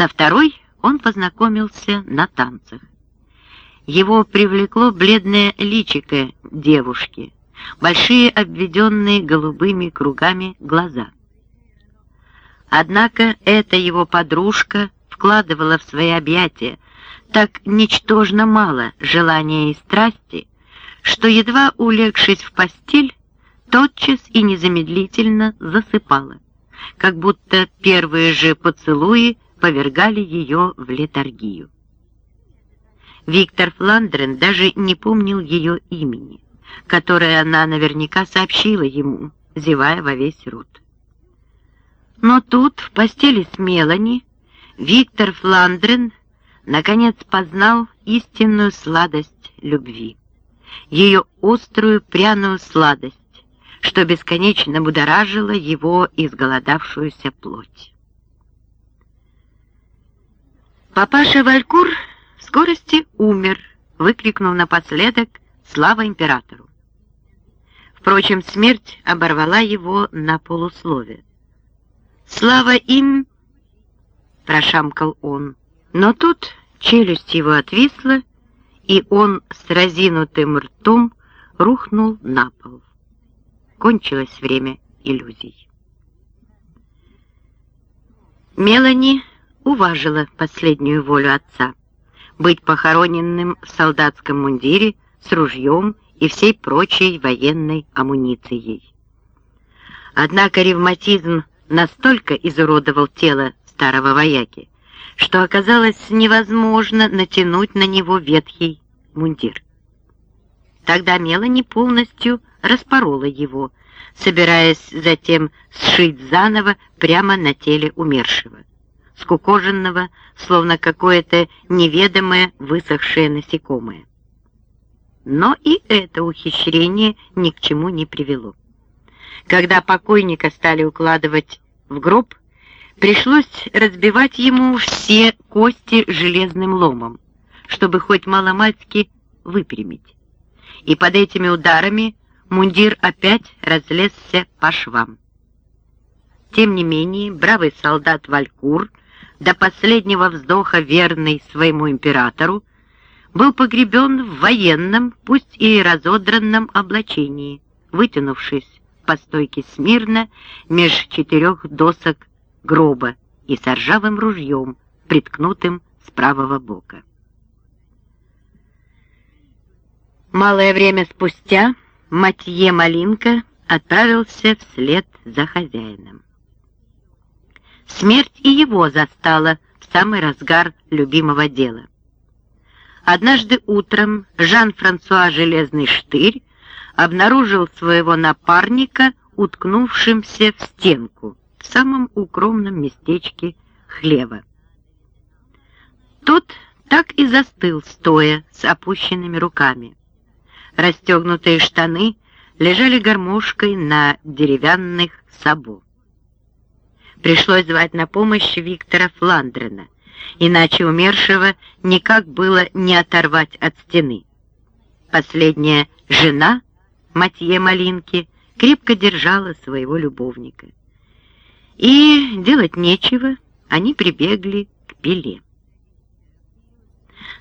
Со второй он познакомился на танцах. Его привлекло бледное личико девушки, большие обведенные голубыми кругами глаза. Однако эта его подружка вкладывала в свои объятия так ничтожно мало желания и страсти, что, едва улегшись в постель, тотчас и незамедлительно засыпала, как будто первые же поцелуи повергали ее в летаргию. Виктор Фландрен даже не помнил ее имени, которое она наверняка сообщила ему, зевая во весь рот. Но тут, в постели с Мелани, Виктор Фландрен наконец познал истинную сладость любви, ее острую пряную сладость, что бесконечно будоражило его изголодавшуюся плоть. Папаша Валькур в скорости умер, выкрикнув напоследок «Слава императору!». Впрочем, смерть оборвала его на полуслове. «Слава им!» — прошамкал он. Но тут челюсть его отвисла, и он с разинутым ртом рухнул на пол. Кончилось время иллюзий. Мелани уважила последнюю волю отца быть похороненным в солдатском мундире с ружьем и всей прочей военной амуницией. Однако ревматизм настолько изуродовал тело старого вояки, что оказалось невозможно натянуть на него ветхий мундир. Тогда Мелани полностью распорола его, собираясь затем сшить заново прямо на теле умершего, скукоженного, словно какое-то неведомое высохшее насекомое. Но и это ухищрение ни к чему не привело. Когда покойника стали укладывать в гроб, Пришлось разбивать ему все кости железным ломом, чтобы хоть маломальски выпрямить. И под этими ударами мундир опять разлезся по швам. Тем не менее, бравый солдат Валькур, до последнего вздоха верный своему императору, был погребен в военном, пусть и разодранном облачении, вытянувшись по стойке смирно меж четырех досок гроба и с ржавым ружьем, приткнутым с правого бока. Малое время спустя Матье Малинка отправился вслед за хозяином. Смерть и его застала в самый разгар любимого дела. Однажды утром Жан-Франсуа Железный Штырь обнаружил своего напарника, уткнувшимся в стенку, в самом укромном местечке хлева. Тот так и застыл, стоя с опущенными руками. Расстегнутые штаны лежали гармошкой на деревянных сабо. Пришлось звать на помощь Виктора Фландрена, иначе умершего никак было не оторвать от стены. Последняя жена, Матье Малинки, крепко держала своего любовника. И делать нечего, они прибегли к пиле.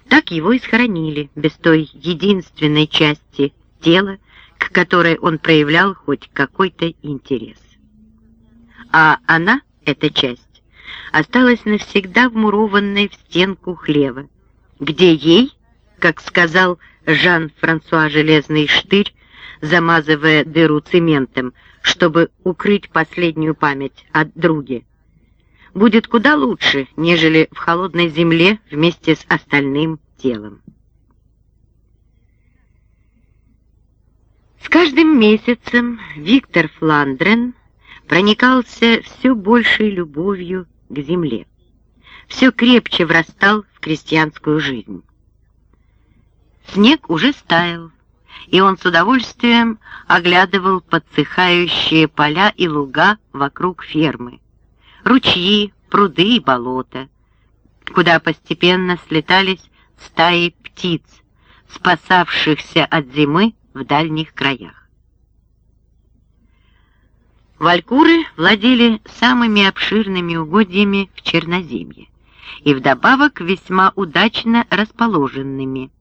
Так его и схоронили, без той единственной части тела, к которой он проявлял хоть какой-то интерес. А она, эта часть, осталась навсегда вмурованной в стенку хлева, где ей, как сказал Жан-Франсуа Железный Штырь, замазывая дыру цементом, чтобы укрыть последнюю память от други. Будет куда лучше, нежели в холодной земле вместе с остальным телом. С каждым месяцем Виктор Фландрен проникался все большей любовью к земле, все крепче врастал в крестьянскую жизнь. Снег уже стаял, и он с удовольствием оглядывал подсыхающие поля и луга вокруг фермы, ручьи, пруды и болота, куда постепенно слетались стаи птиц, спасавшихся от зимы в дальних краях. Валькуры владели самыми обширными угодьями в Черноземье и вдобавок весьма удачно расположенными.